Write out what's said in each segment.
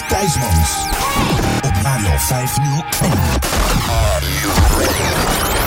is Thijsmans. Op Radio 501. Are you?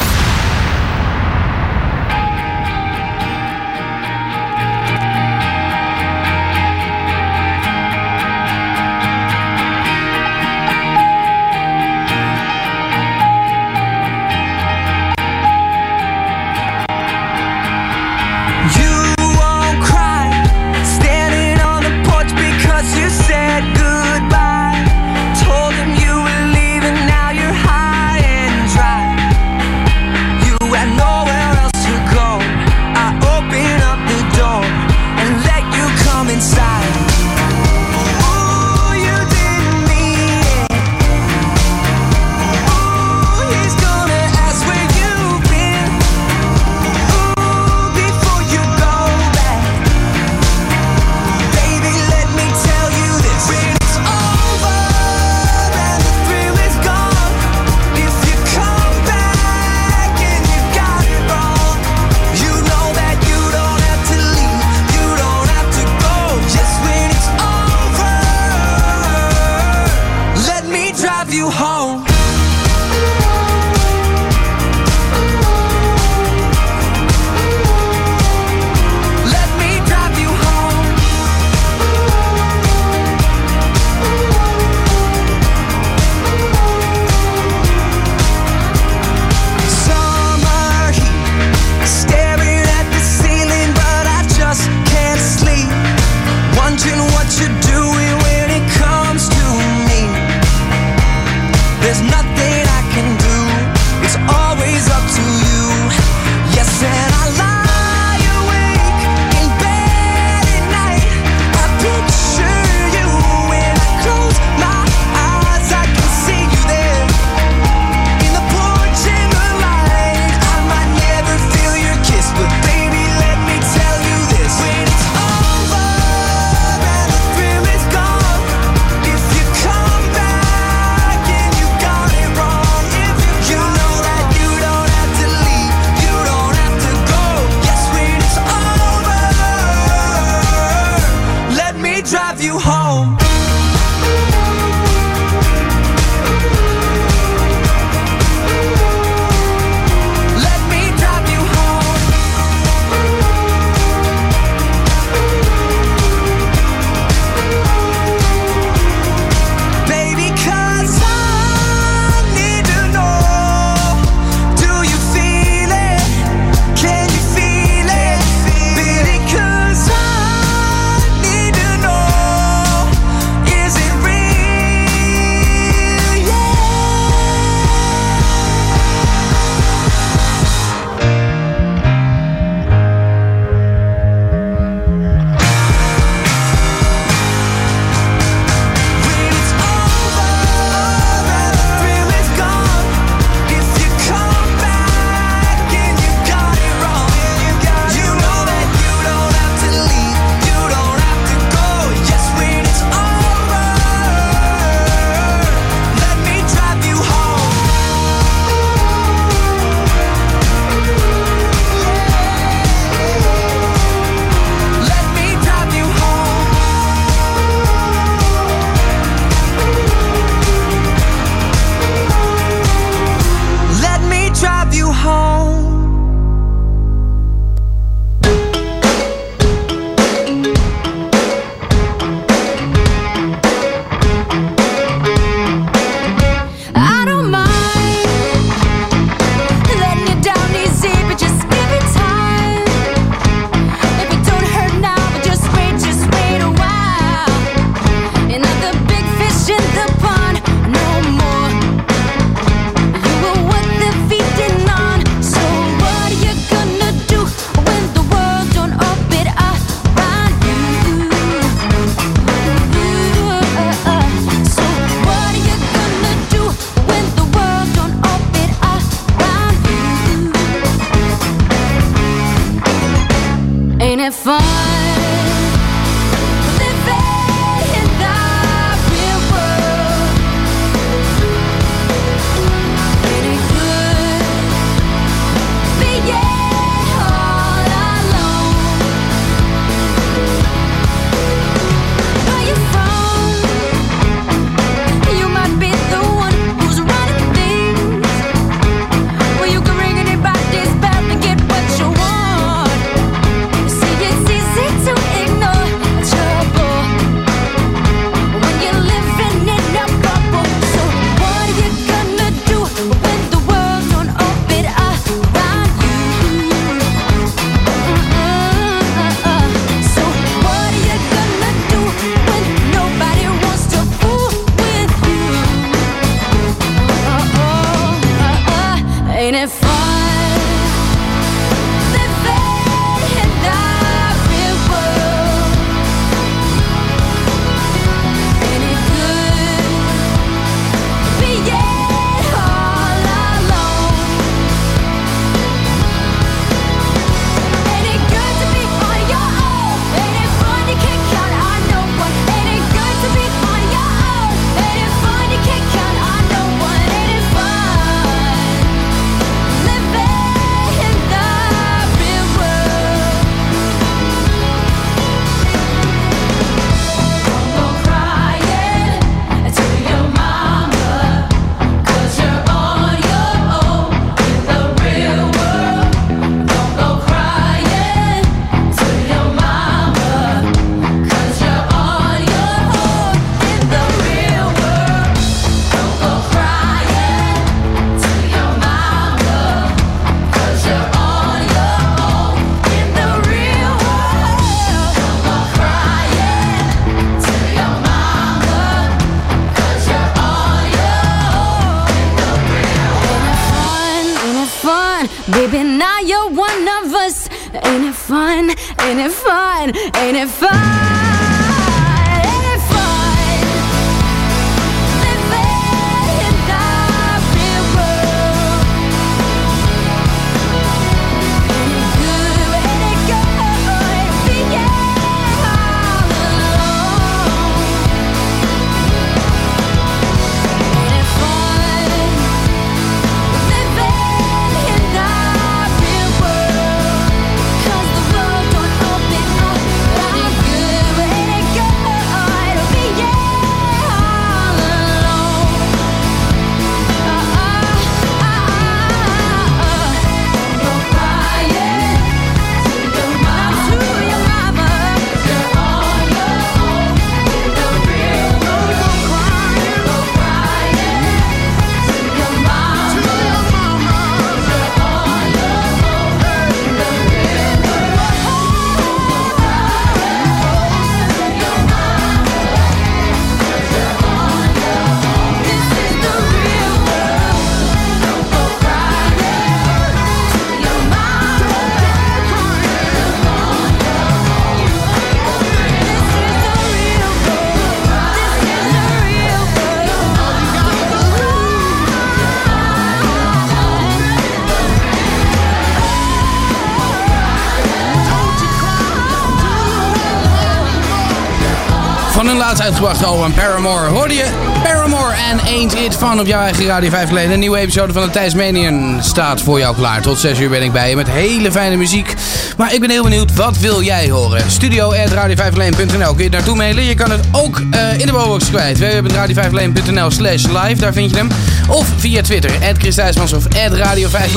Uitgebracht album Paramore. Hoorde je Paramore en Ain't It van op jouw eigen Radio 5 geleden. Een nieuwe episode van de Thijs Manian staat voor jou klaar. Tot 6 uur ben ik bij je met hele fijne muziek. Maar ik ben heel benieuwd, wat wil jij horen? Studio radio 5 kun je naartoe mailen. Je kan het ook uh, in de box kwijt. www.radio5leen.nl slash live, daar vind je hem. Of via Twitter, Chris of Radio 5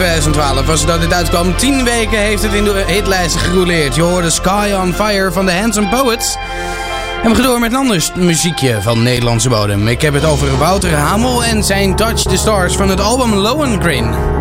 2012 was het dat dit uitkwam. 10 weken heeft het in de hitlijsten gerouleerd. Je hoorde Sky on Fire van de Handsome Poets. En we gaan door met een ander muziekje van Nederlandse bodem. Ik heb het over Wouter Hamel en zijn Touch the Stars van het album Lohengrin.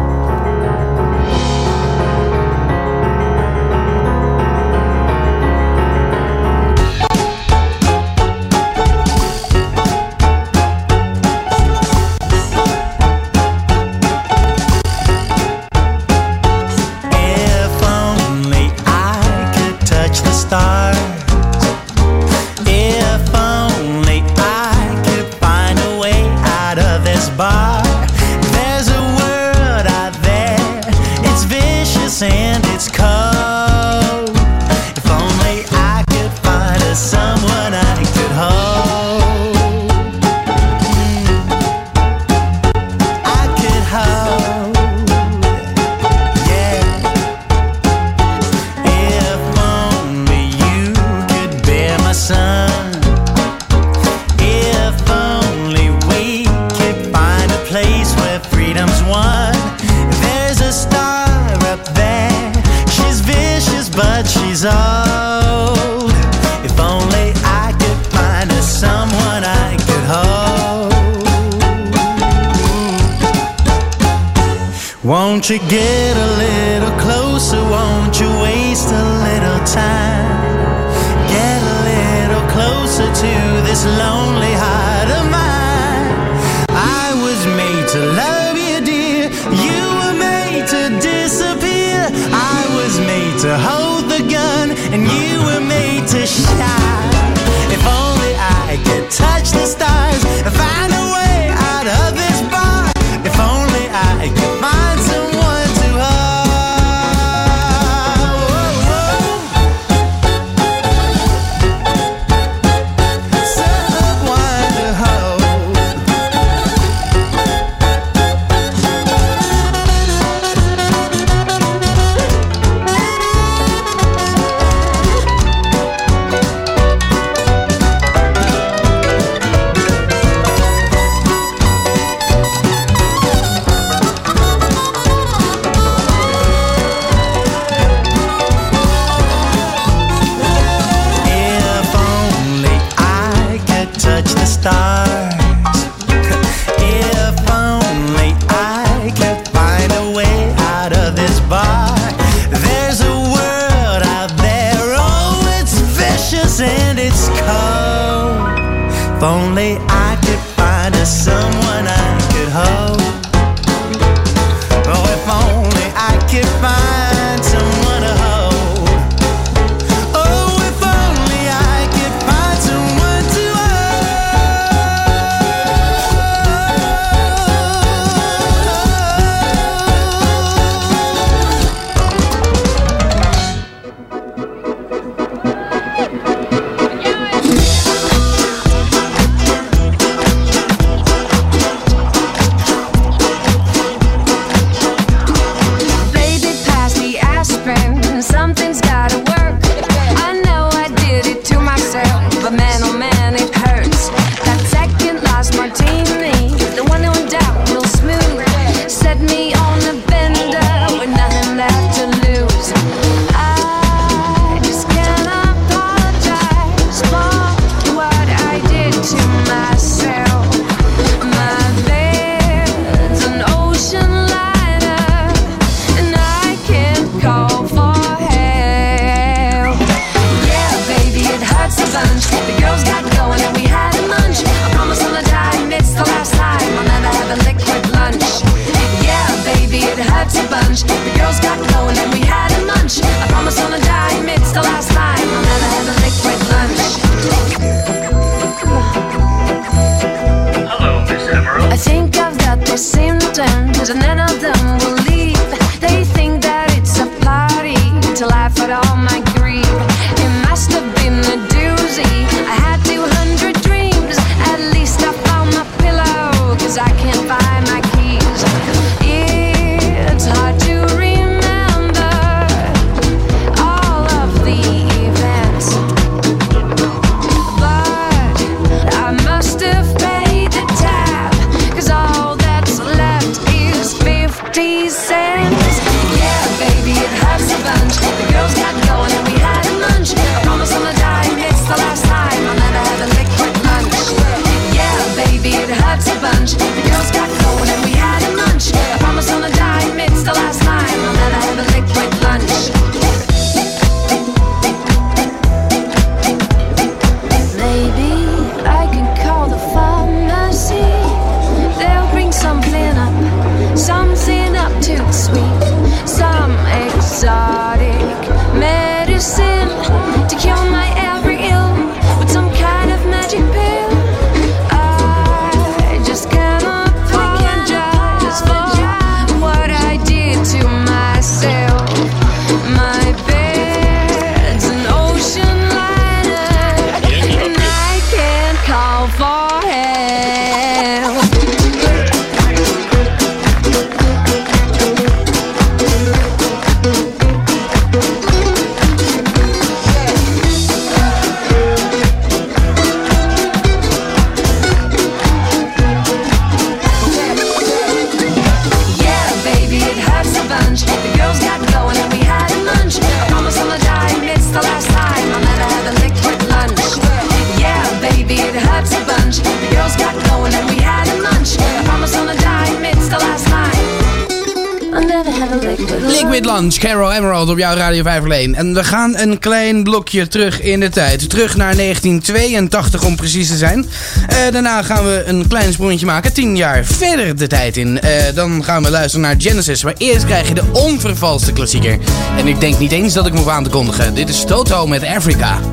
jouw Radio 5 En we gaan een klein blokje terug in de tijd. Terug naar 1982 om precies te zijn. Eh, daarna gaan we een klein sprongetje maken. 10 jaar verder de tijd in. Eh, dan gaan we luisteren naar Genesis. Maar eerst krijg je de onvervalste klassieker. En ik denk niet eens dat ik me hoef aan te kondigen. Dit is Toto met Africa.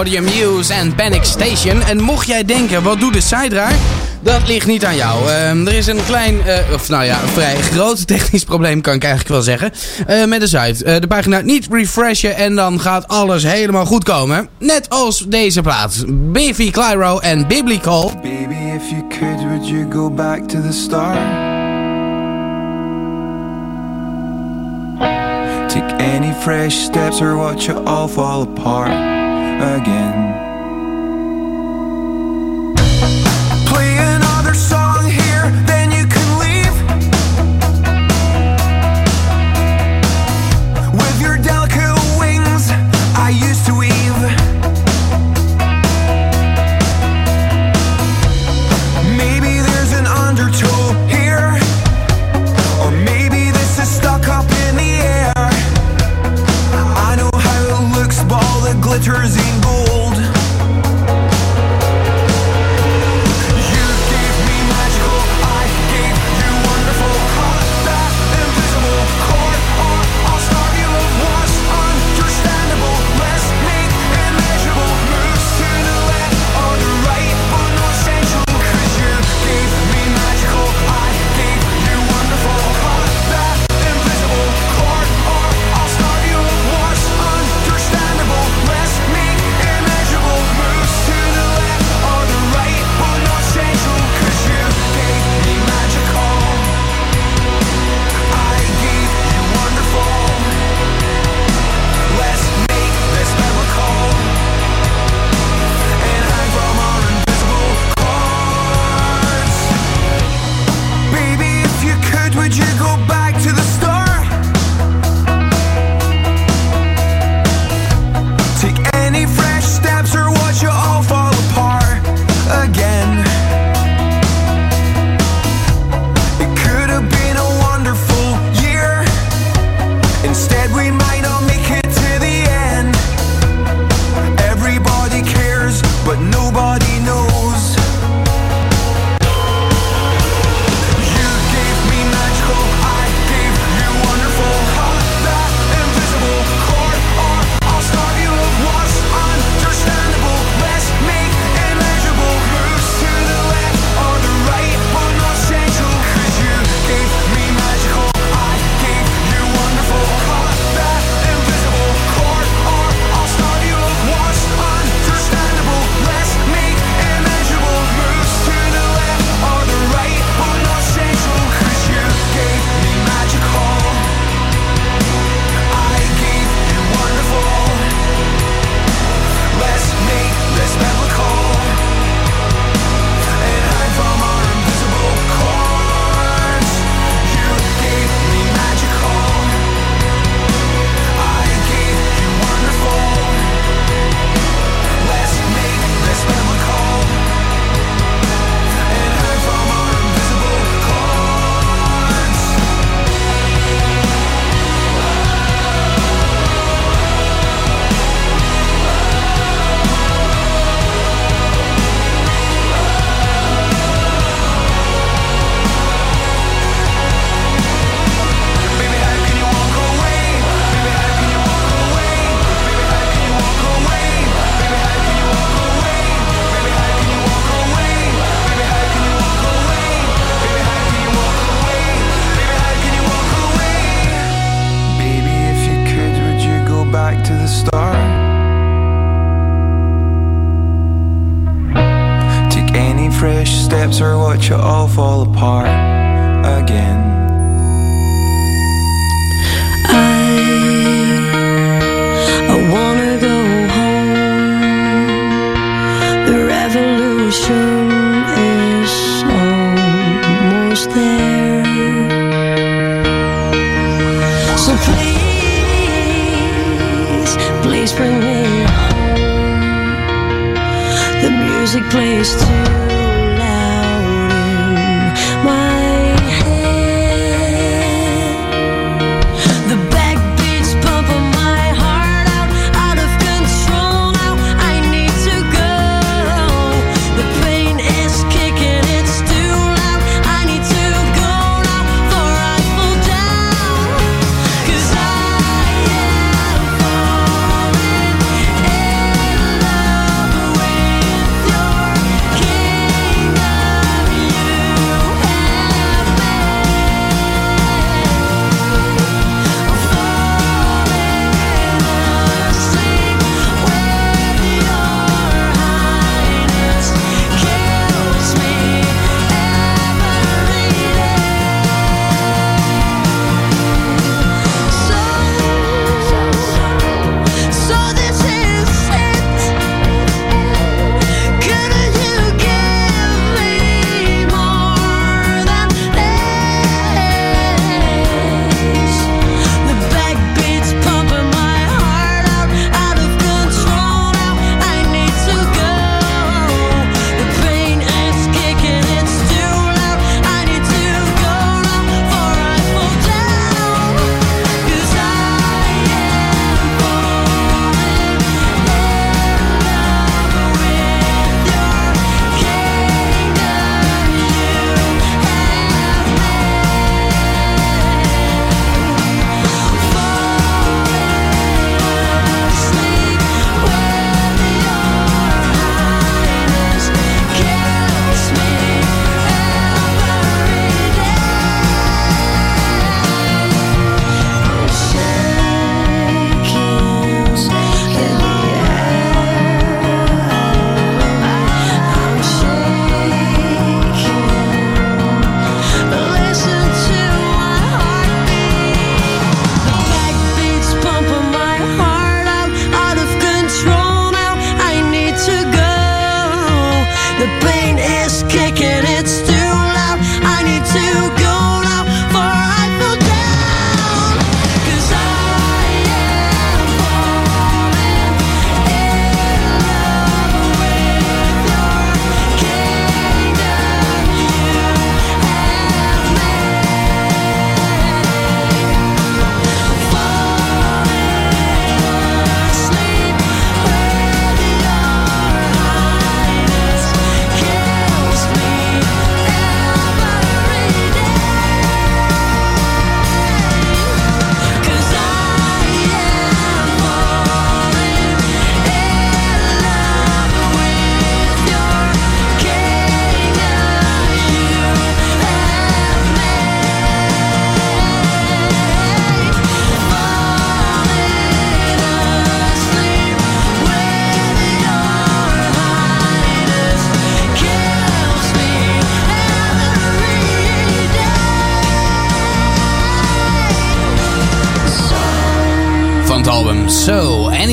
hoorde je Muse en Panic Station. En mocht jij denken, wat doet de Siderar? Dat ligt niet aan jou. Ehm, er is een klein, eh, of nou ja, een vrij groot technisch probleem kan ik eigenlijk wel zeggen. Eh, met de site. Eh, de pagina niet refreshen en dan gaat alles helemaal goed komen. Net als deze plaats. Biffy Clyro en Biblical. Baby, if you could, would you go back to the start? Take any fresh steps or watch it all fall apart. again.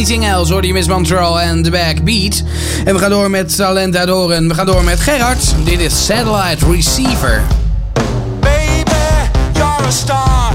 Anything Else hoor je Miss Montreal en The Backbeat. En we gaan door met Salenta Doren. We gaan door met Gerard. Dit is Satellite Receiver. Baby, you're a star.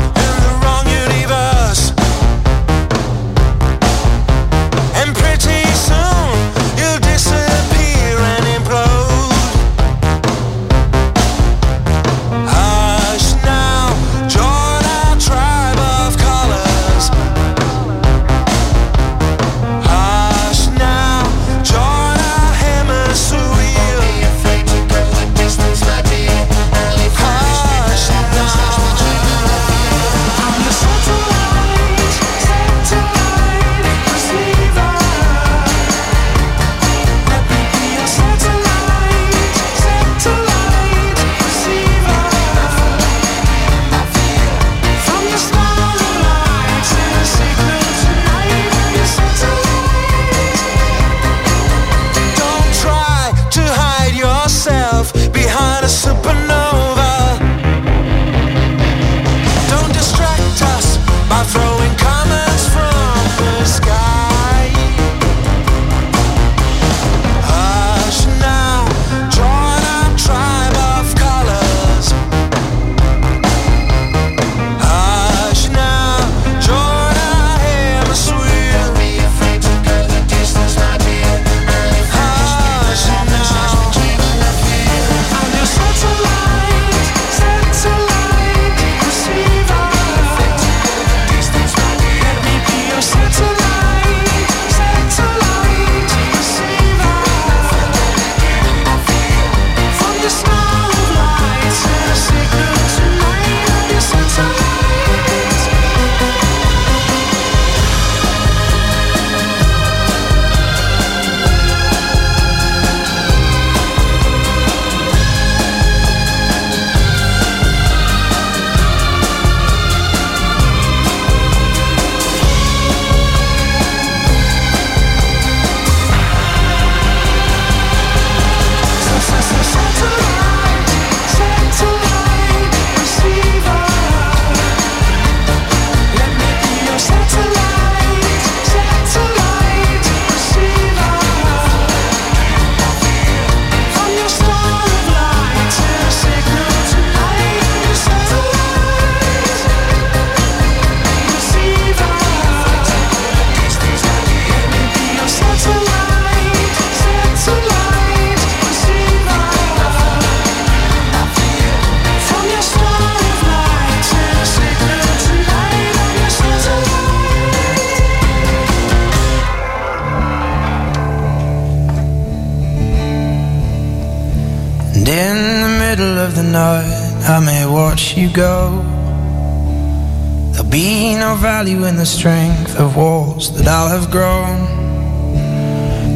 see no value in the strength of walls that I'll have grown.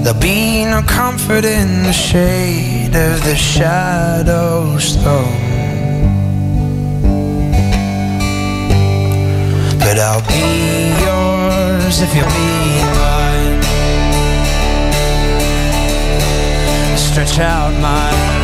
There'll be no comfort in the shade of the shadow stone. But I'll be yours if you'll be mine. Stretch out my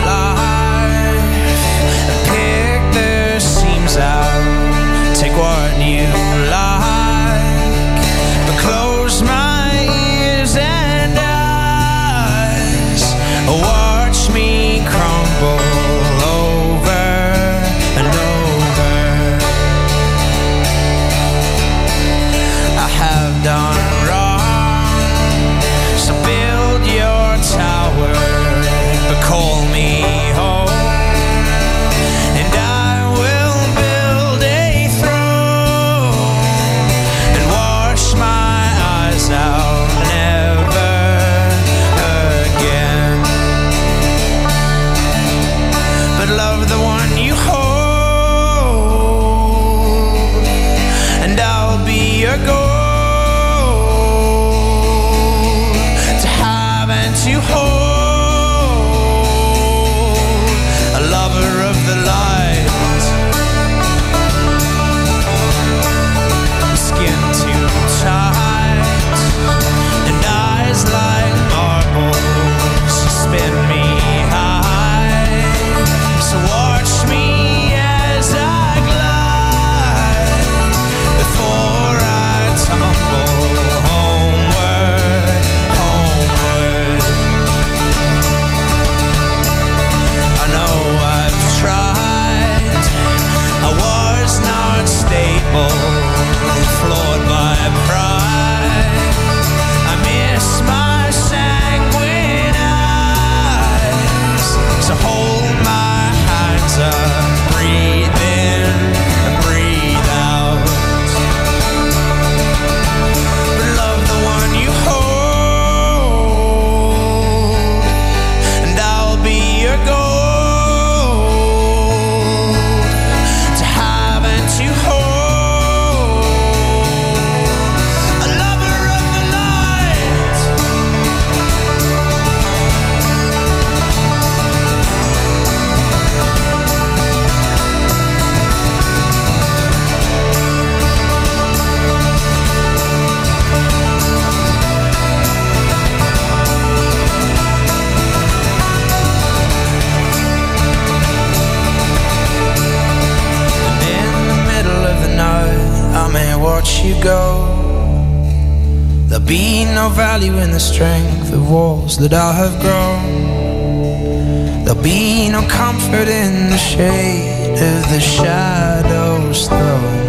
be no value in the strength of walls that I have grown. There'll be no comfort in the shade of the shadow's thrown.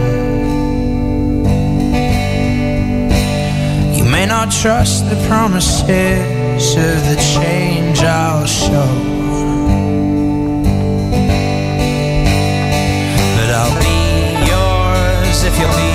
You may not trust the promises of the change I'll show. But I'll be yours if you'll be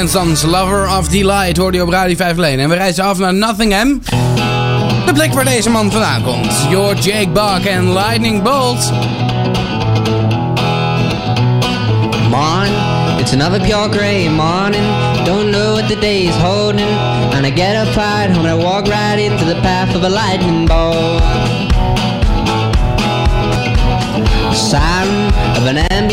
Mumford Sons, Lover of the Light, hoorde je op Radio 5 Lane. En we reizen af naar Nottingham. De plek waar deze man vandaan komt. Your Jake Bugg en Lightning Bolt. Morning, it's another pure gray morning. Don't know what the day is holding. And I get up right home and I walk right into the path of a lightning bolt. An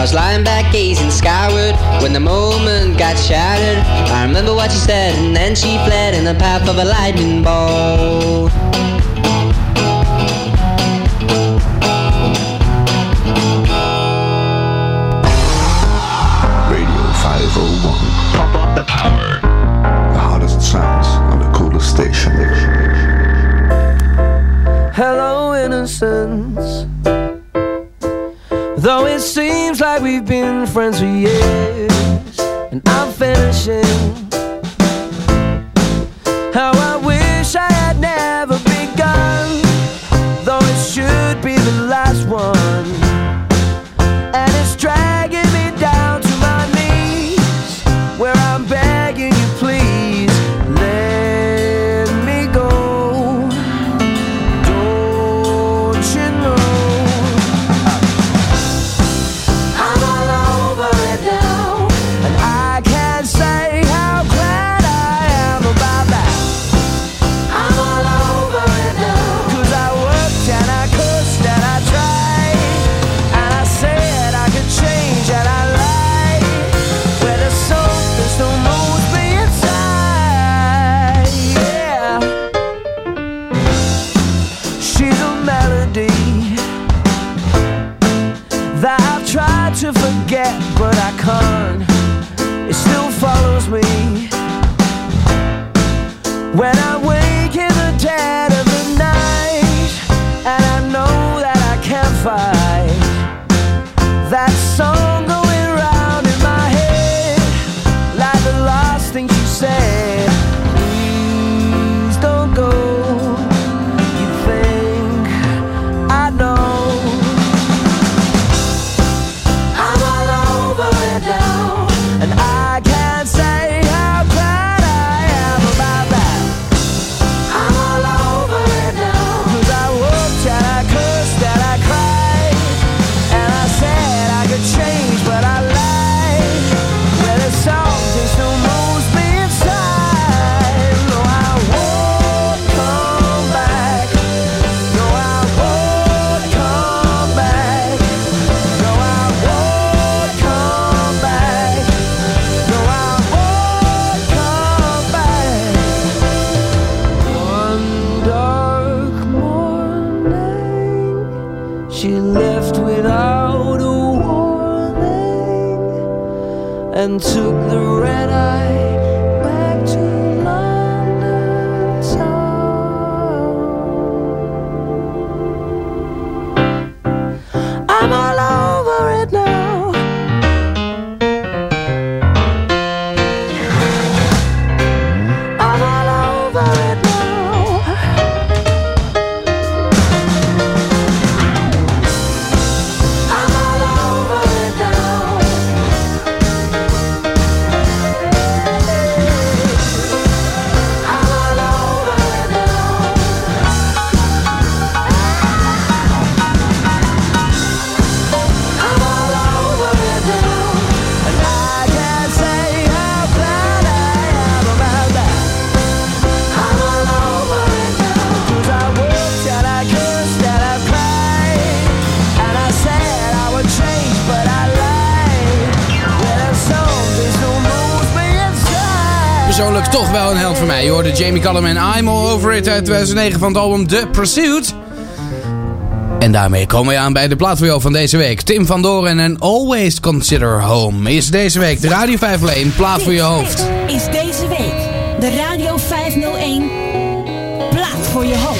I was lying back gazing skyward when the moment got shattered. I remember what she said, and then she fled in the path of a lightning bolt. Radio 501. Pump up the power. The hottest sounds on the coolest station. Hello, innocence. Though it seems like we've been friends for years, and I'm finishing. How I wish I had never begun, though it should be the last one. And it's dragging heart. Jamie Cullum en I'm All Over It uit 2009 van het album The Pursuit. En daarmee komen we aan bij de plaat voor jou van deze week. Tim van Doren en Always Consider Home is deze week de Radio 501 plaat voor je hoofd. Is deze week de Radio 501 plaat voor je hoofd.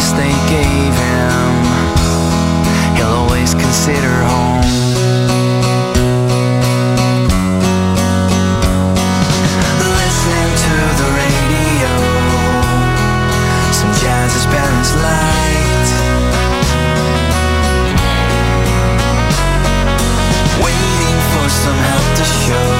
Memories they gave him, he'll always consider home. Listening to the radio, some jazz liked. Waiting for some help to show,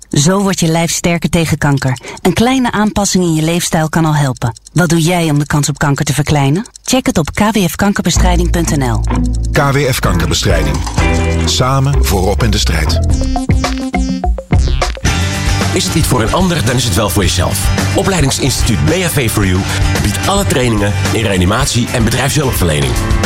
Zo wordt je lijf sterker tegen kanker. Een kleine aanpassing in je leefstijl kan al helpen. Wat doe jij om de kans op kanker te verkleinen? Check het op kwfkankerbestrijding.nl. KWF Kankerbestrijding. Samen voorop in de strijd. Is het niet voor een ander, dan is het wel voor jezelf. Opleidingsinstituut BHV for You biedt alle trainingen in reanimatie en bedrijfshulpverlening.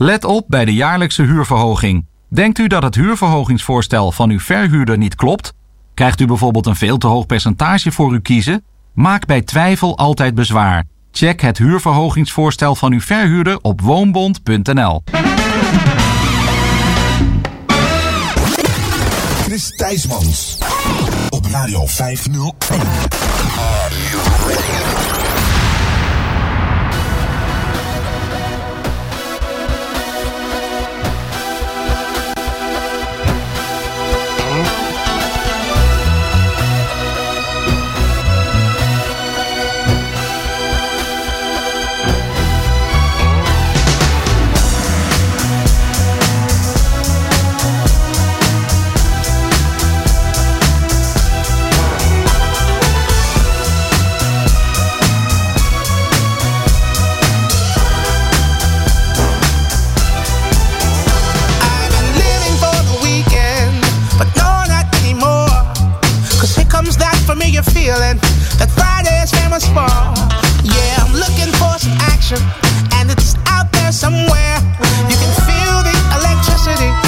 Let op bij de jaarlijkse huurverhoging. Denkt u dat het huurverhogingsvoorstel van uw verhuurder niet klopt? Krijgt u bijvoorbeeld een veel te hoog percentage voor uw kiezen? Maak bij twijfel altijd bezwaar. Check het huurverhogingsvoorstel van uw verhuurder op woonbond.nl. Chris Thijsmans. Op Radio 501. Familiar feeling that Friday is famous for. Yeah, I'm looking for some action, and it's out there somewhere. You can feel the electricity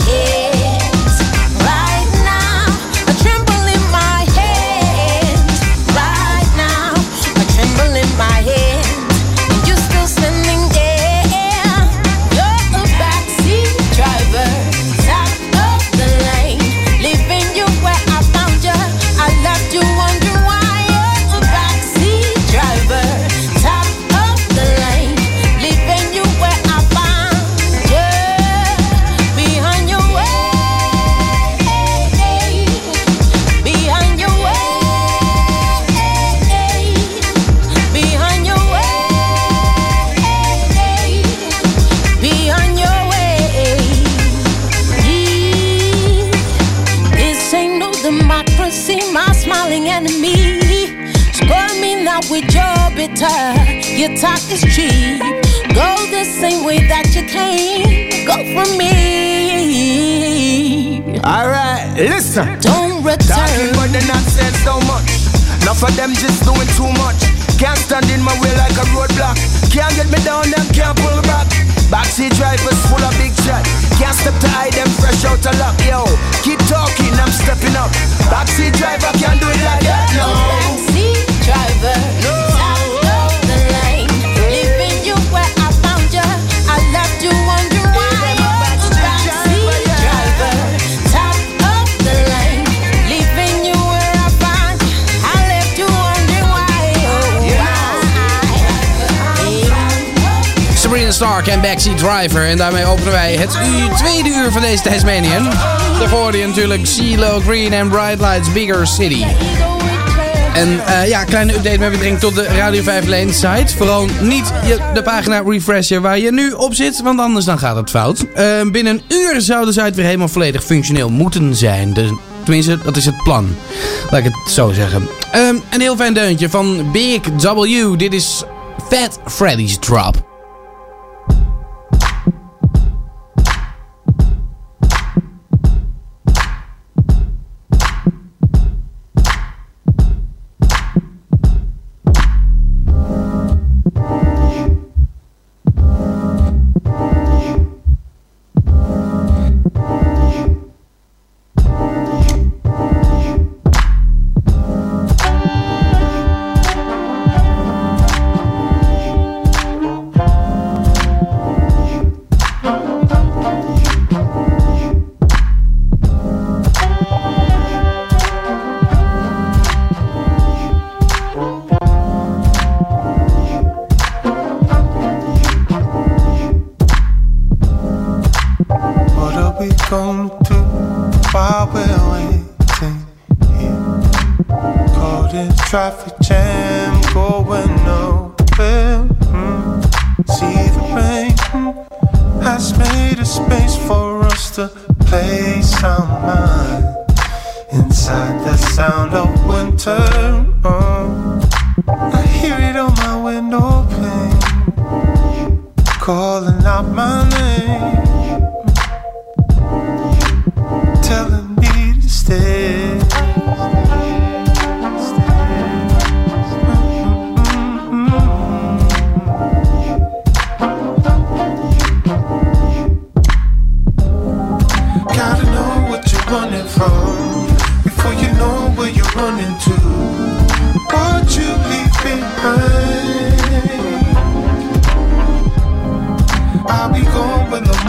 bitter, your talk is cheap. Go the same way that you came. Go for me. Alright, listen. Don't return. Talking they not said so much. Enough of them just doing too much. Can't stand in my way like a roadblock. Can't get me down, them can't pull back. Backseat drivers full of big chat. Can't step to hide them fresh out of luck, yo. Keep talking, I'm stepping up. Backseat driver can't do it like that, no. Backseat driver. No. Stark en Backseat Driver. En daarmee openen wij het tweede uur van deze Tasmanian. Daarvoor je natuurlijk CeeLo Green en Bright Lights Bigger City. En eh, ja, kleine update met betrekking tot de Radio 5 Lane site. Vooral niet je, de pagina refreshen waar je nu op zit, want anders dan gaat het fout. Eh, binnen een uur zou de site weer helemaal volledig functioneel moeten zijn. Tenminste, dat is het plan. Laat ik het zo zeggen. Ehm, een heel fijn deuntje van Big W. Dit is Fat Freddy's Drop. In traffic jam, going nowhere. Mm. See the rain mm, has made a space for us to place our mind inside the sound of winter. Oh. I hear it on my window pane, calling out my name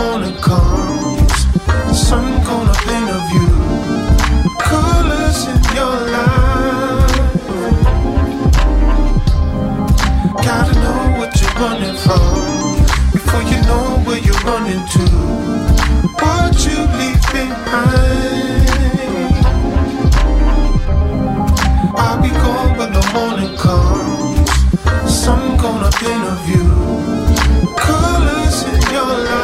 morning comes. Sun gonna paint a view. Colors in your life. Gotta know what you're running from before you know where you're running to. What you leave behind. I'll be gone when the morning comes. Sun gonna paint a view. Colors in your life.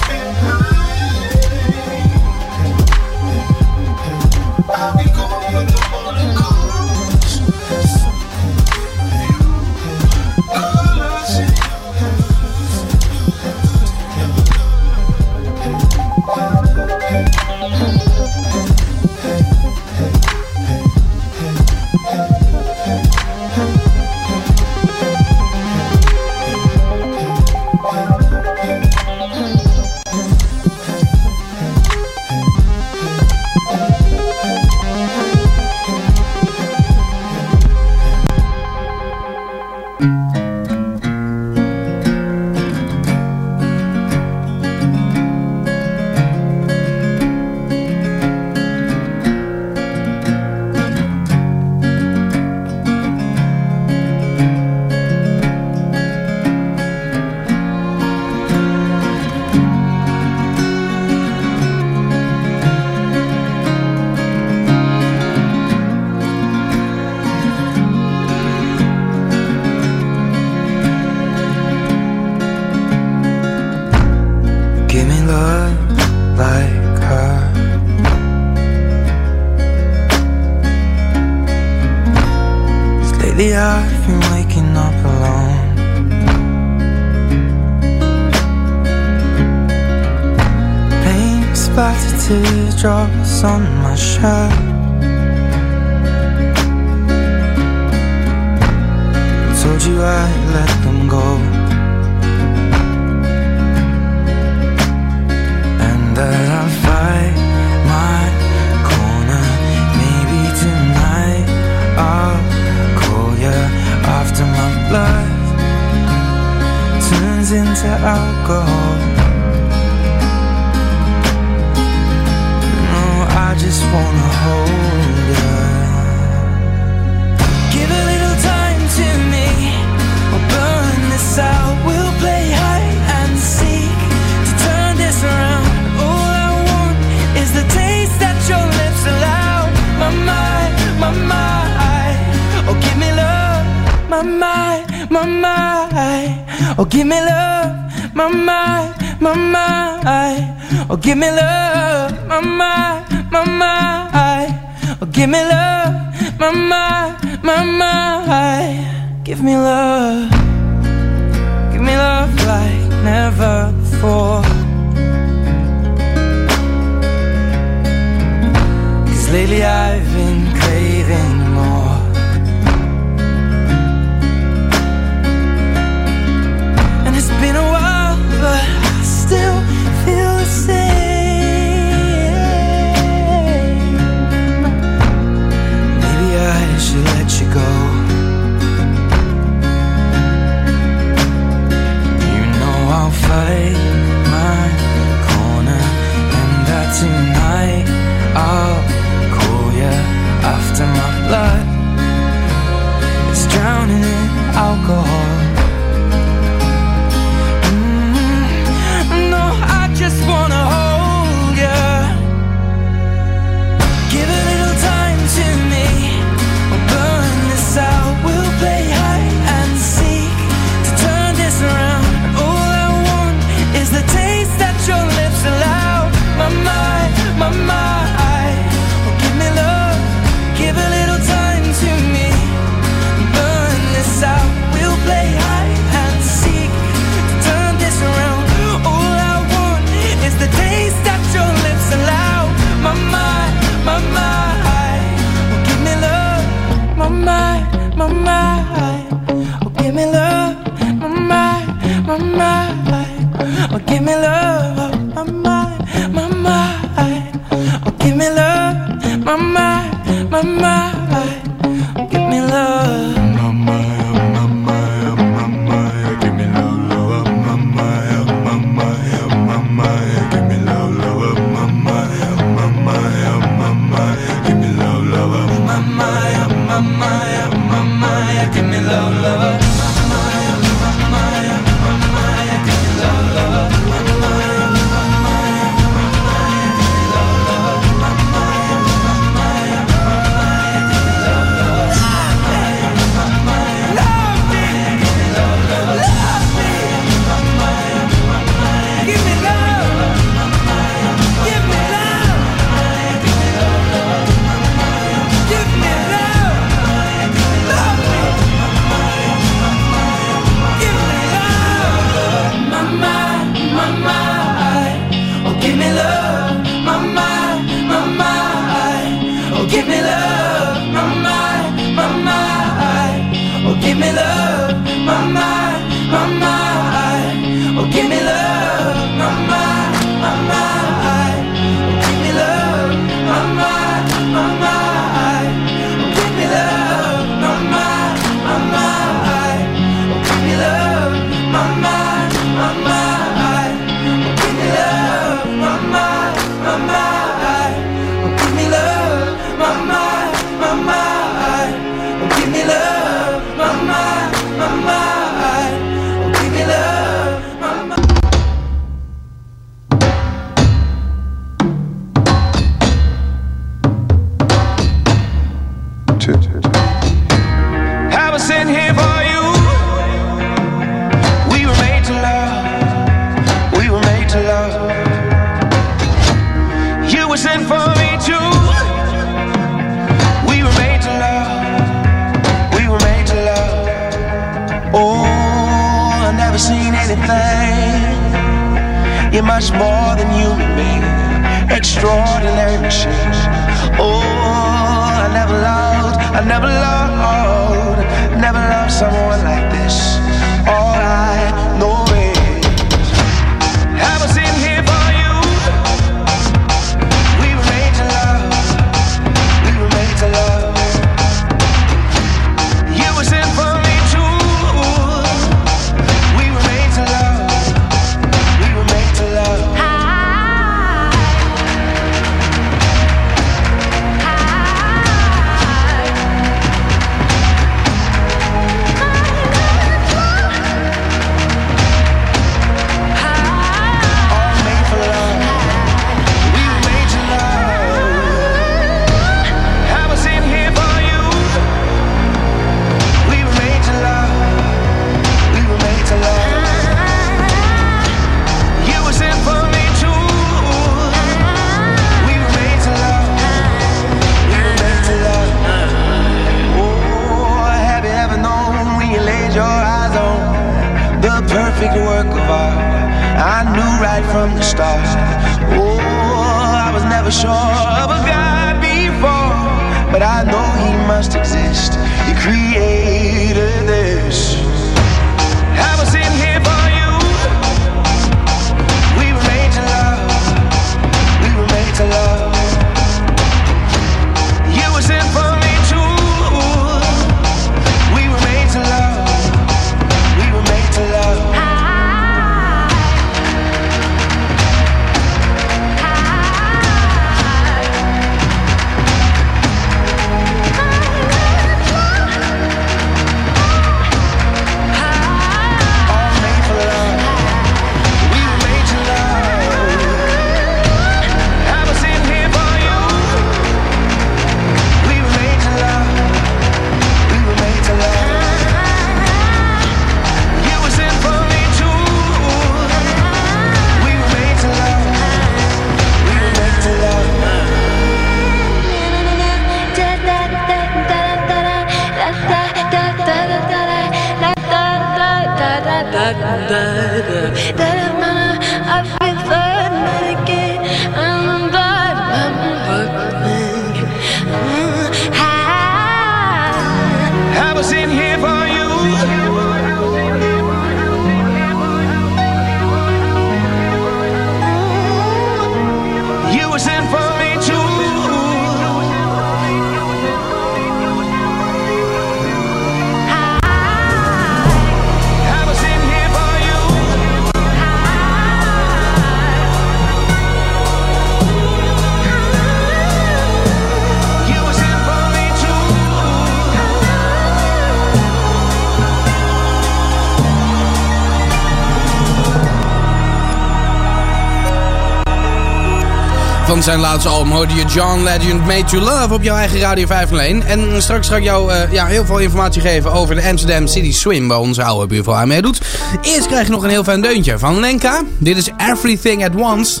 zijn laatste album hoorde je John Legend Made You Love op jouw eigen Radio 501. En straks ga ik jou eh, ja, heel veel informatie geven over de Amsterdam City Swim, waar onze oude buurvrouw aan meedoet. Eerst krijg je nog een heel fijn deuntje van Lenka. Dit is Everything at Once.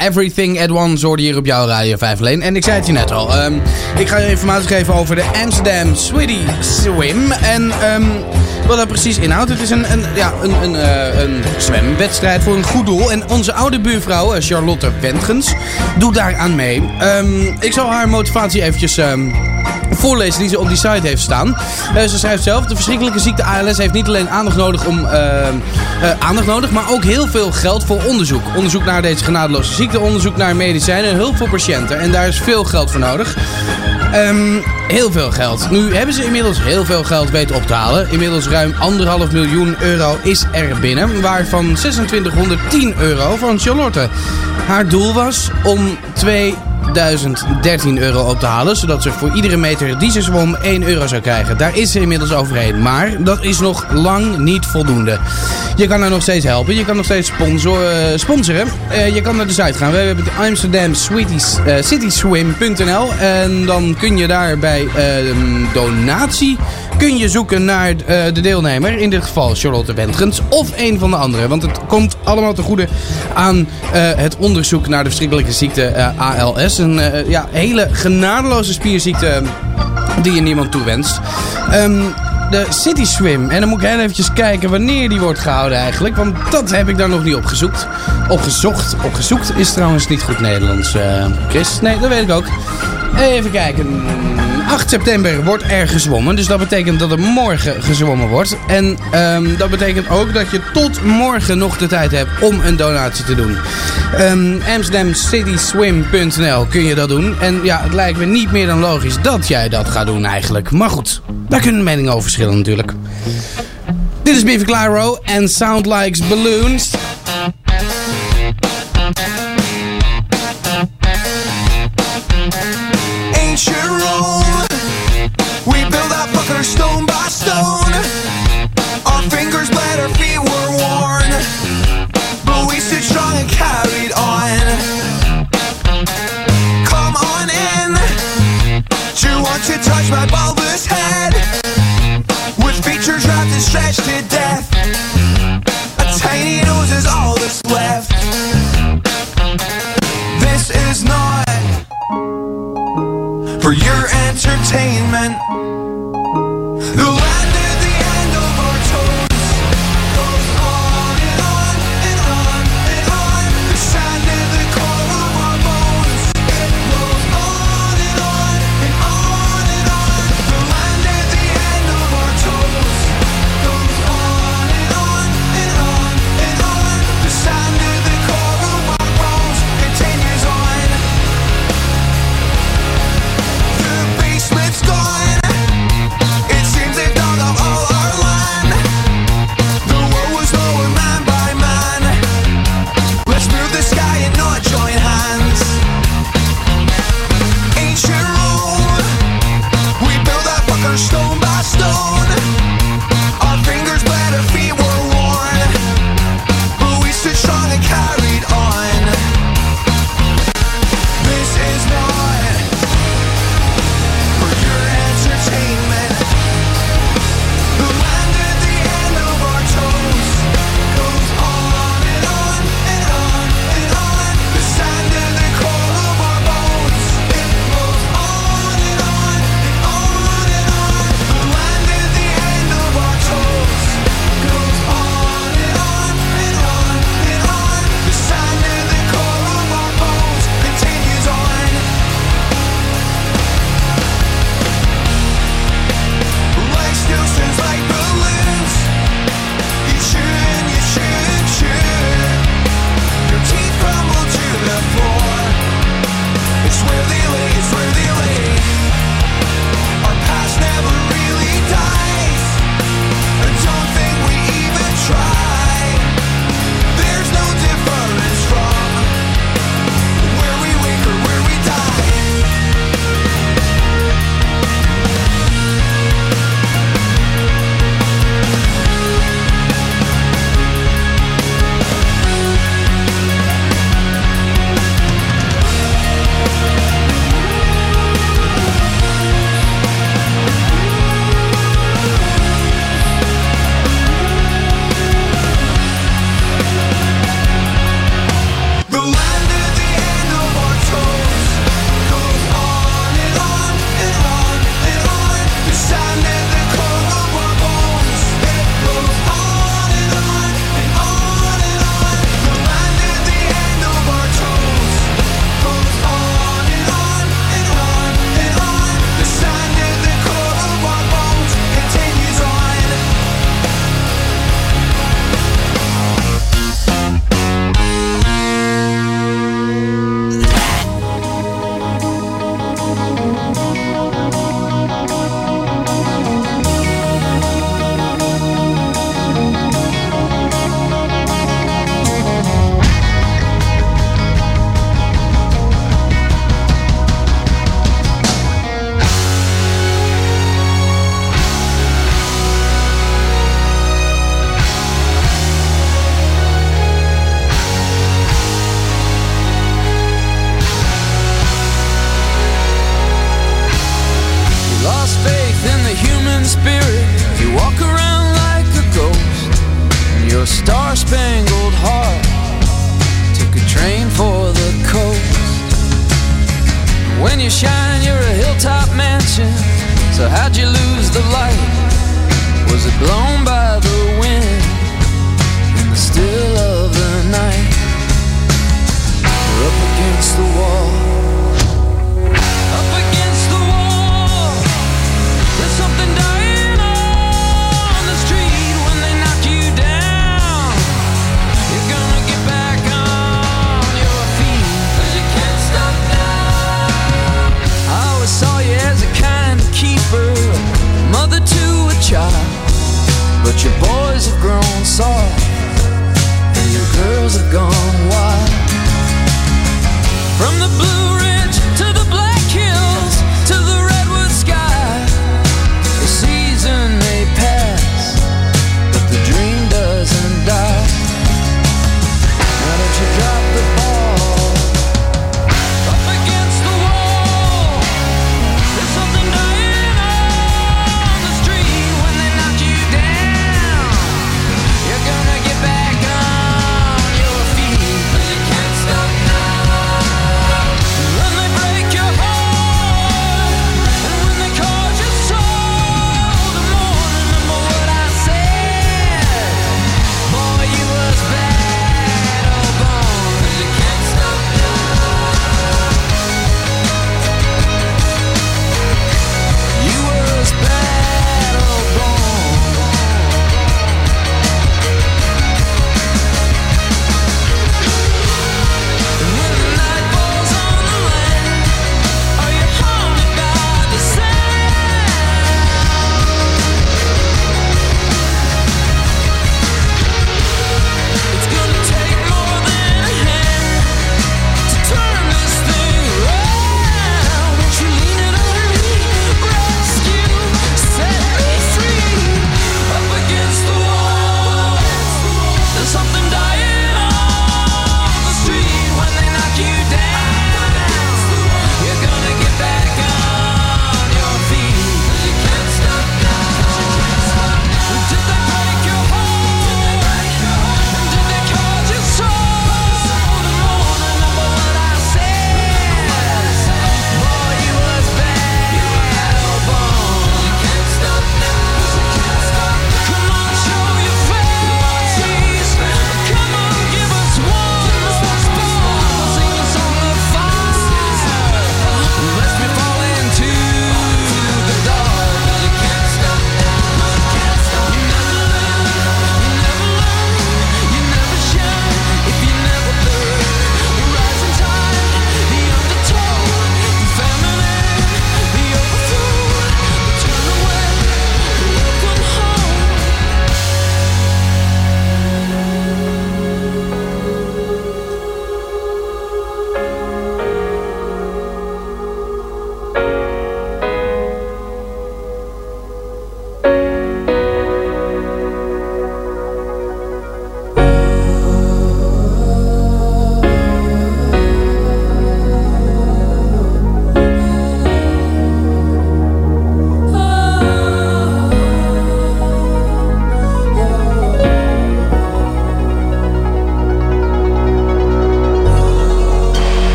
Everything at Once hoorde hier op jouw Radio 5 alleen. En ik zei het je net al. ehm, ik ga je informatie geven over de Amsterdam Sweetie Swim. En ehm, wat dat precies inhoudt. Het is een, een, ja, een, een, eh, een zwemwedstrijd voor een goed doel. En onze oude buurvrouw, eh, Charlotte Wentgens, doet daar aan mee. Ehm, ik zal haar motivatie eventjes... voorlezen die ze op die site heeft staan. Eh, ze schrijft zelf, de verschrikkelijke ziekte ALS heeft niet alleen aandacht nodig, om, eh, eh, aandacht nodig, maar ook heel veel geld voor onderzoek. Onderzoek naar deze genadeloze ziekte, onderzoek naar medicijnen en hulp voor patiënten. En daar is veel geld voor nodig. Ehm, heel veel geld. Nu hebben ze inmiddels heel veel geld weten op te halen. Inmiddels ruim anderhalf miljoen euro is er binnen. Waarvan 2610 euro van Charlotte. Haar doel was om 2013 euro op te halen. Zodat ze voor iedere meter die ze zwom 1 euro zou krijgen. Daar is ze inmiddels overheen. Maar dat is nog lang niet voldoende. Je kan haar nog steeds helpen. Je kan nog steeds eh, sponsoren. Eh, je kan naar de site gaan. We hebben Amsterdam uh, cityswim.nl. En dan kun je daar bij eh, donatie kun je zoeken naar eh, de deelnemer. In dit geval Charlotte Wentgens of een van de anderen. Want het komt allemaal te goede aan eh, het onderzoek naar de verschrikkelijke ziekte eh, ALS. Een ja, hele genadeloze spierziekte eh, die je niemand toewenst. Ehm, de City Swim. En dan moet ik heel eventjes kijken wanneer die wordt gehouden eigenlijk. Want dat heb ik daar nog niet opgezocht. Opgezocht. Opgezoekt is trouwens niet goed Nederlands, Chris. Nee, dat weet ik ook. Even kijken. 8 september wordt er gezwommen. Dus dat betekent dat er morgen gezwommen wordt. En ehm, dat betekent ook dat je tot morgen nog de tijd hebt om een donatie te doen. Ehm AmsterdamCitySwim.nl kun je dat doen. En ja, het lijkt me niet meer dan logisch dat jij dat gaat doen eigenlijk. Maar goed, daar kunnen meningen over verschillen natuurlijk. Dit is Beefy Clyro en Sound Likes Balloons.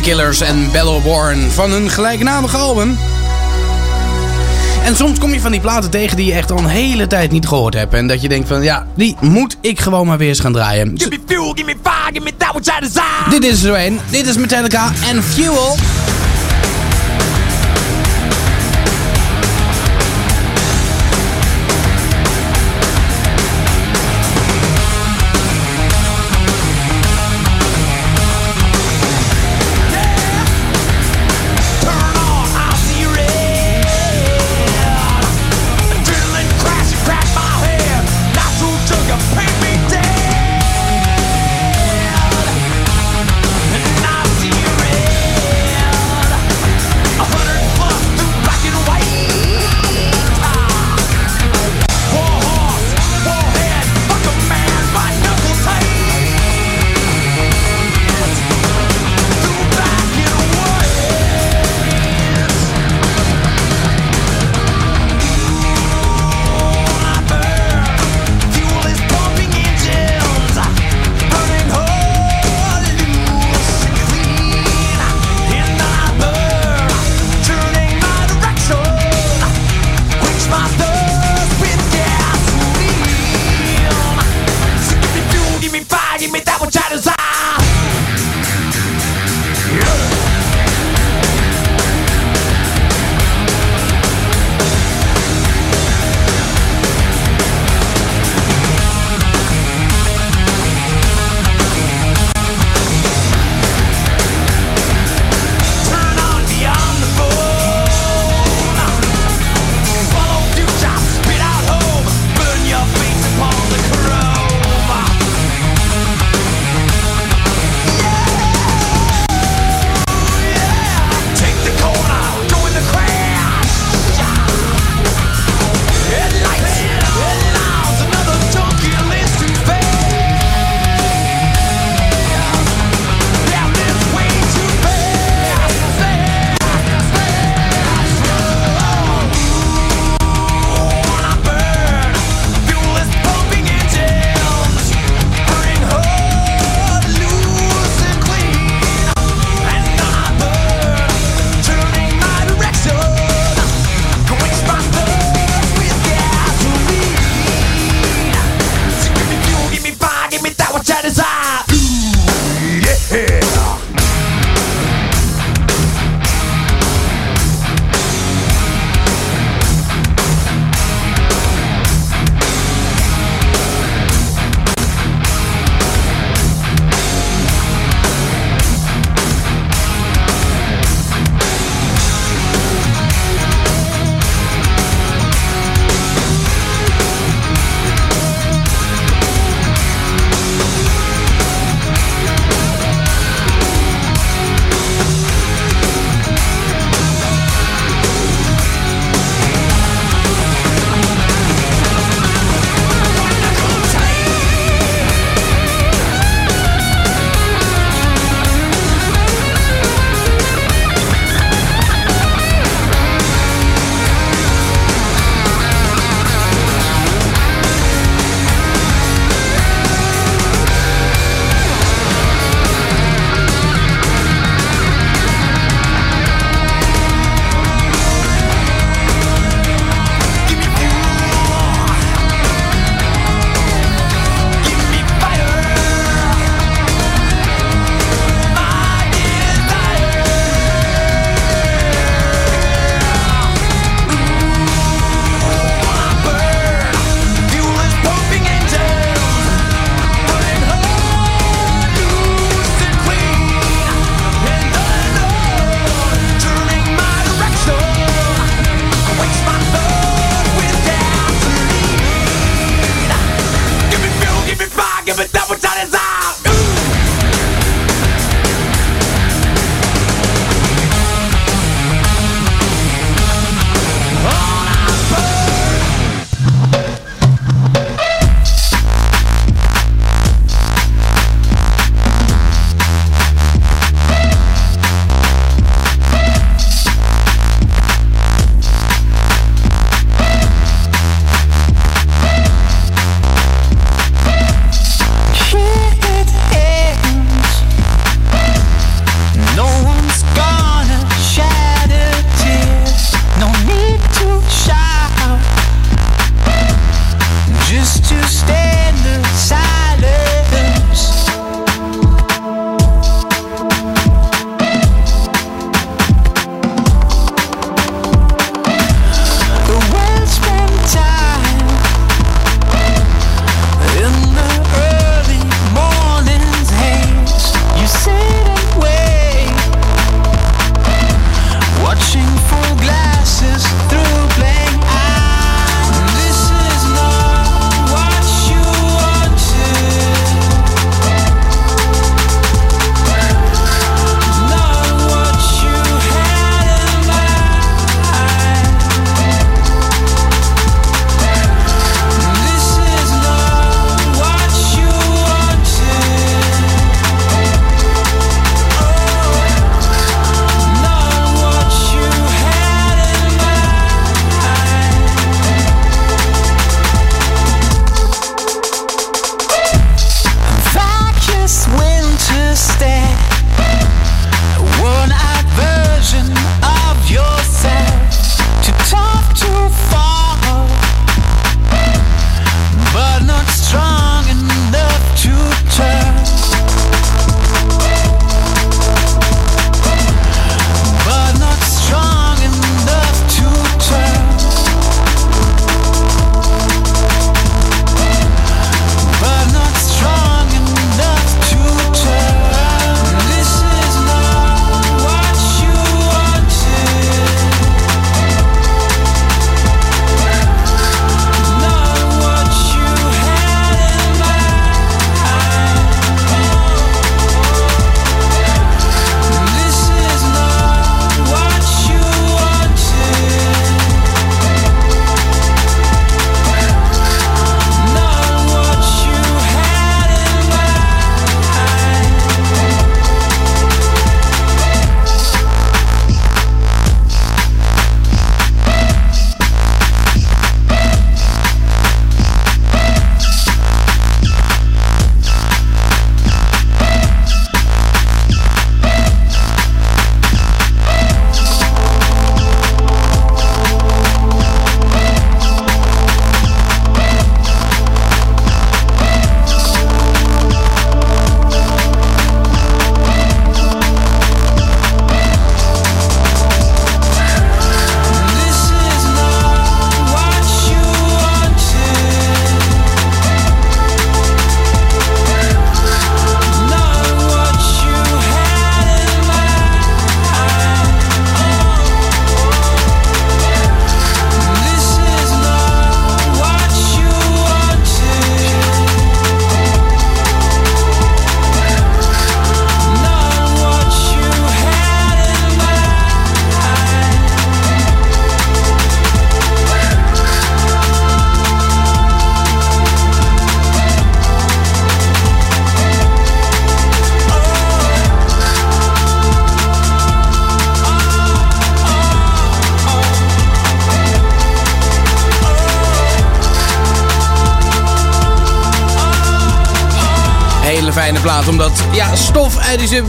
Killers en Bella van hun gelijknamige album. En soms kom je van die platen tegen die je echt al een hele tijd niet gehoord hebt. En dat je denkt van, ja, die moet ik gewoon maar weer eens gaan draaien. Give me fuel, give me fire, give me that which I desire. Dit is er. Dit is Metallica en Fuel.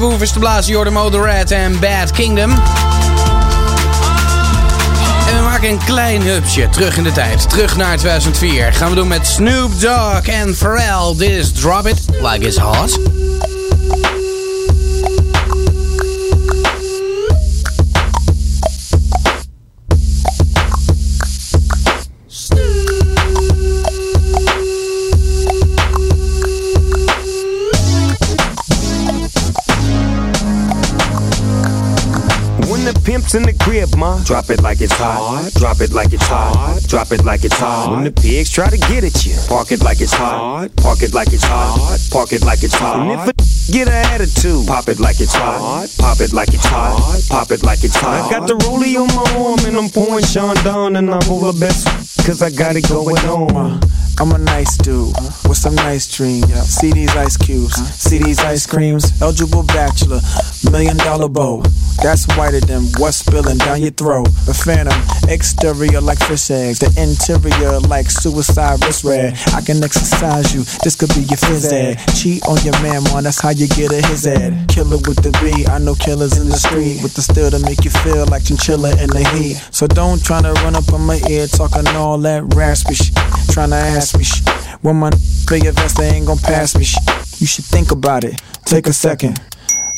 Die subwoofers te blazen. Jordan Mode Red en Bad Kingdom. En we maken een klein hupsje terug in de tijd. Terug naar 2004. Gaan we doen met Snoop Dogg en Pharrell. Dit is Drop It Like It's Hot. In the crib, ma, drop it like it's hot. Drop it like it's hot. Drop it like it's hot. When the pigs try to get at you, park it like it's hot. Park it like it's hot. Park it like it's hot. And if a get an attitude, pop it like it's hot. Pop it like it's hot. Pop it like it's hot. I got the rollie on my arm and I'm pouring Sean down and I'm over best cause I got it going on. I'm a nice dude with some nice dreams. See these ice cubes, see these ice creams. Eligible bachelor, million dollar bow. That's whiter than what's spilling down your throat. A phantom, exterior like fish eggs, the interior like suicide wrist red. I can exercise you, this could be your phys ed. Cheat on your man, man, that's how you get a his ed. Killer with the B, I know killers in the street with the still to make you feel like chinchilla in the heat. So don't try to run up on my ear talking all that raspy shit. Trying to ask me shit. When my big invest, they ain't gon' pass me. You should think about it. Take a second.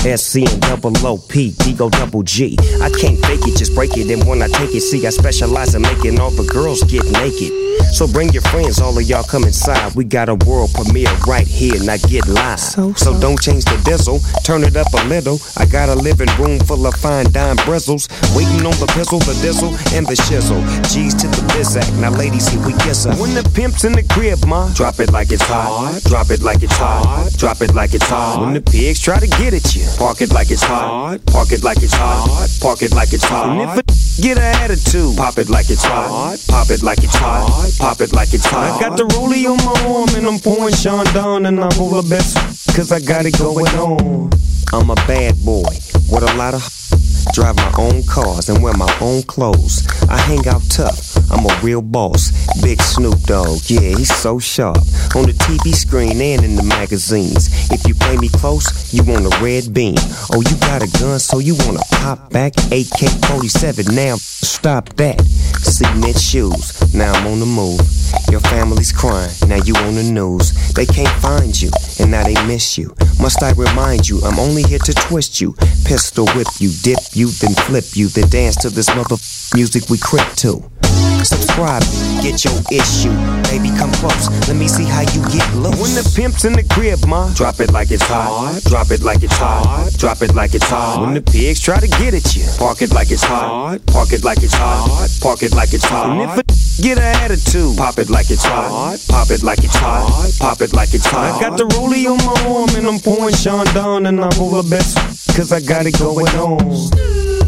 SC and double O P, D go double G. I can't fake it, just break it. And when I take it, see, I specialize in making all the girls get naked. So bring your friends, all of y'all come inside. We got a world premiere right here, now get live. So, so don't change the diesel, turn it up a little. I got a living room full of fine dime bristles. Waiting on the pistol, the diesel, and the shizzle. G's to the bizac, now ladies, here we kiss her. When the pimp's in the crib, ma, drop it like it's hot. Drop it like it's hot. Drop it like it's hot. When the pigs try to get at you, park it like it's hot. Park it like it's hot. Park it like it's hot. And if a get an attitude, pop it like it's hot. Pop it like it's hot. Pop it like it's hot. I got the rollie on my arm and I'm pouring Sean down and I'm over best cause I got it going on. I'm a bad boy with a lot of drive my own cars and wear my own clothes. I hang out tough. I'm a real boss. Big Snoop Dogg, yeah, he's so sharp. On the TV screen and in the magazines. If you play me close, you want a red beam. Oh, you got a gun, so you wanna pop back? AK 47, now stop that. Cement shoes, now I'm on the move. Your family's crying, now you on the news. They can't find you, and now they miss you. Must I remind you, I'm only here to twist you. Pistol whip you, dip you, then flip you, then dance to this mother music we crip to. Subscribe, get your issue. Baby, come close. Let me see how you get loose. When the pimp's in the crib, ma, drop it like it's hot. Drop it like it's hot. Drop it like it's hot. When the pigs try to get at you, park it like it's hot. Park it like it's hot. Park it like it's hot. And if a get an attitude, pop it like it's hot. Pop it like it's hot. Pop it like it's hot. I got the rollie on my arm and I'm pouring Chandon and I'm over best cause I got it going on.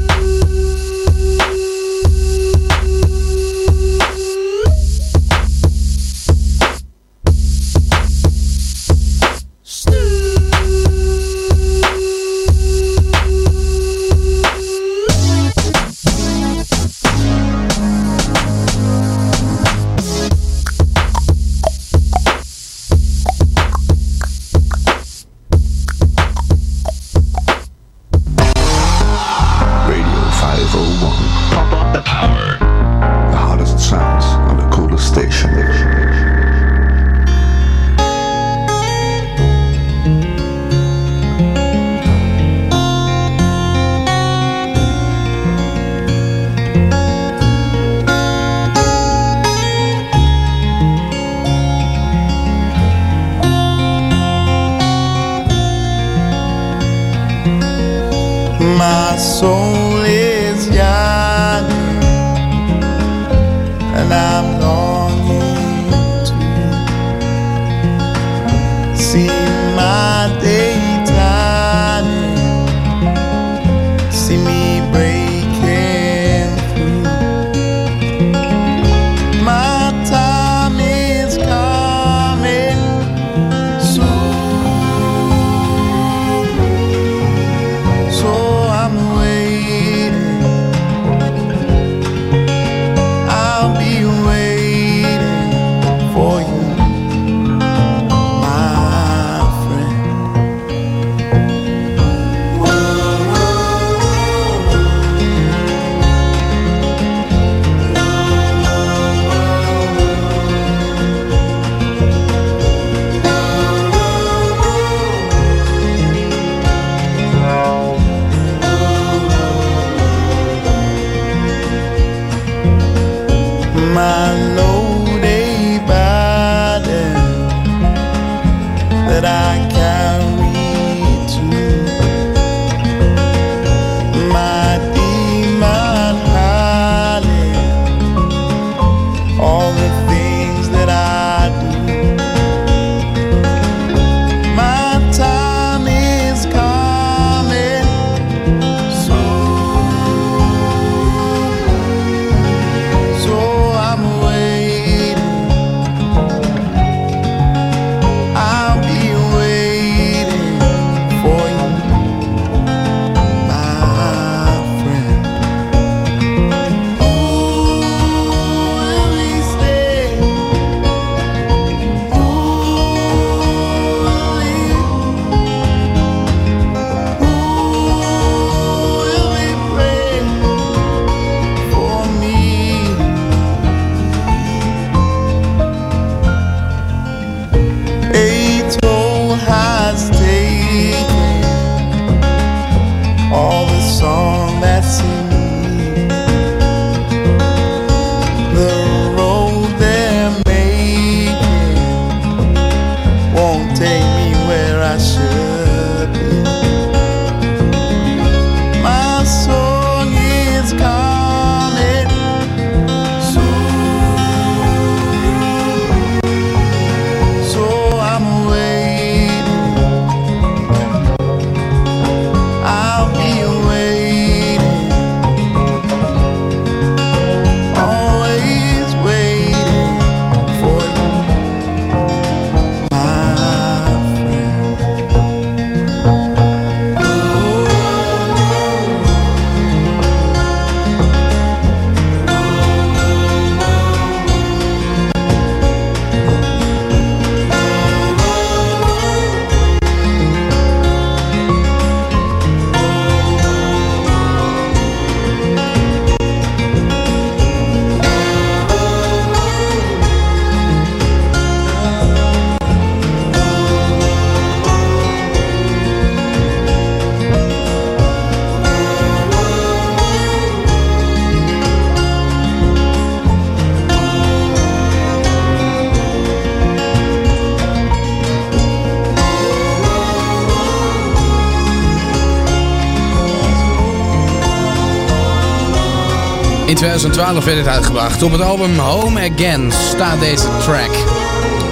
2012 werd het uitgebracht. Op het album Home Again staat deze track.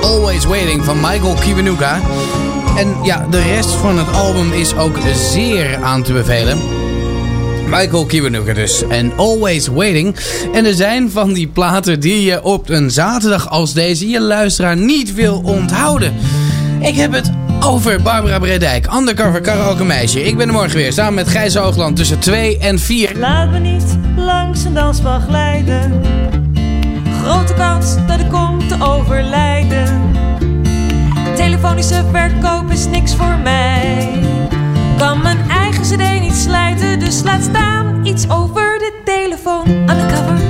Always Waiting van Michael Kiwanuka. En ja, de rest van het album is ook zeer aan te bevelen. Michael Kiwanuka dus. En Always Waiting. En er zijn van die platen die je op een zaterdag als deze je luisteraar niet wil onthouden. Ik heb het over Barbara Bredijk, undercover karaoke meisje. Ik ben er morgen weer, samen met Gijs Hoogland tussen 2 en 4. Laat me niet langs een dansbal glijden. Grote kans dat ik kom te overlijden. Telefonische verkoop is niks voor mij. Kan mijn eigen cd niet slijten, dus laat staan iets over de telefoon. Undercover. Undercover.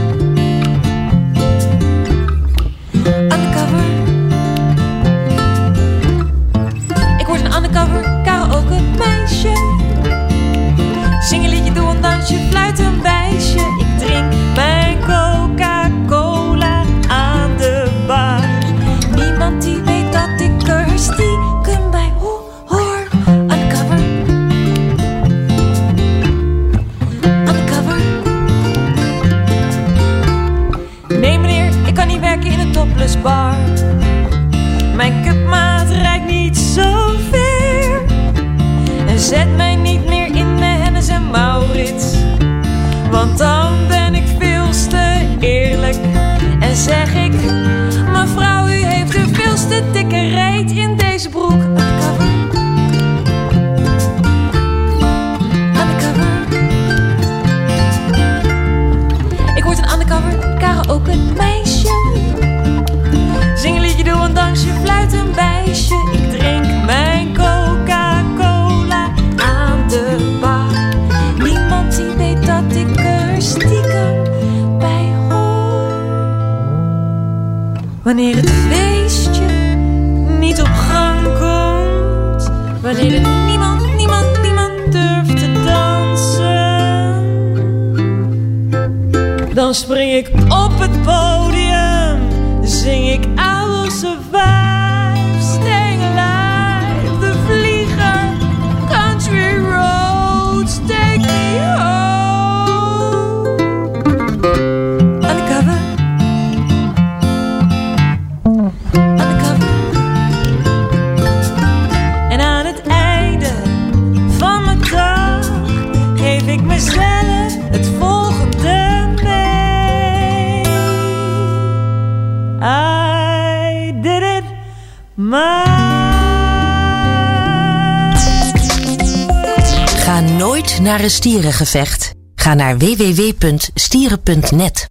gevecht? Ga naar www.stieren.net.